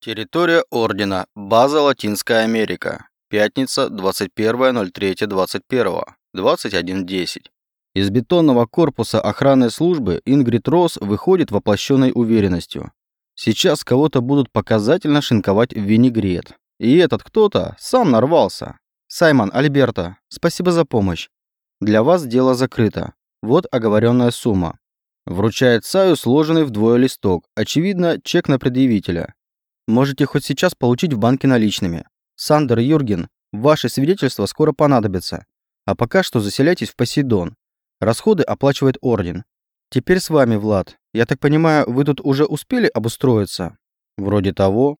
Территория Ордена. База Латинская Америка. Пятница, 21.03.21. 21.10. Из бетонного корпуса охранной службы Ингрид Росс выходит воплощенной уверенностью. Сейчас кого-то будут показательно шинковать в винегрет. И этот кто-то сам нарвался. Саймон, Альберто, спасибо за помощь. Для вас дело закрыто. Вот оговоренная сумма. Вручает Саю сложенный вдвое листок. Очевидно, чек на предъявителя. Можете хоть сейчас получить в банке наличными. Сандер Юрген, ваши свидетельства скоро понадобятся. А пока что заселяйтесь в Посейдон. Расходы оплачивает Орден. Теперь с вами, Влад. Я так понимаю, вы тут уже успели обустроиться? Вроде того.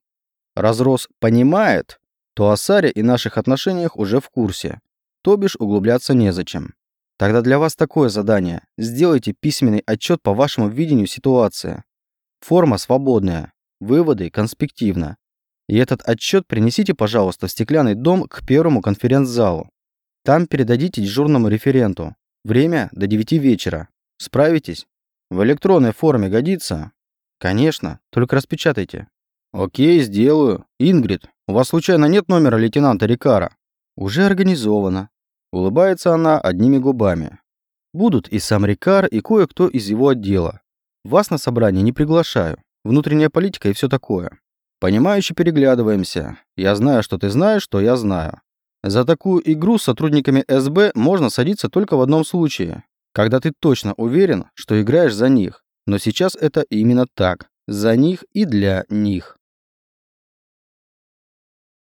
Разрос понимает, то о Саре и наших отношениях уже в курсе. То бишь углубляться незачем. Тогда для вас такое задание. Сделайте письменный отчет по вашему видению ситуации. Форма свободная. Выводы конспективно. И этот отчет принесите, пожалуйста, в стеклянный дом к первому конференц-залу. Там передадите дежурному референту. Время до 9 вечера. Справитесь? В электронной форме годится? Конечно, только распечатайте. Окей, сделаю. Ингрид, у вас случайно нет номера лейтенанта Рикара? Уже организовано. Улыбается она одними губами. Будут и сам Рикар, и кое-кто из его отдела. Вас на собрание не приглашаю внутренняя политика и все такое. Понимающе переглядываемся. Я знаю, что ты знаешь, что я знаю. За такую игру с сотрудниками СБ можно садиться только в одном случае. Когда ты точно уверен, что играешь за них. Но сейчас это именно так. За них и для них.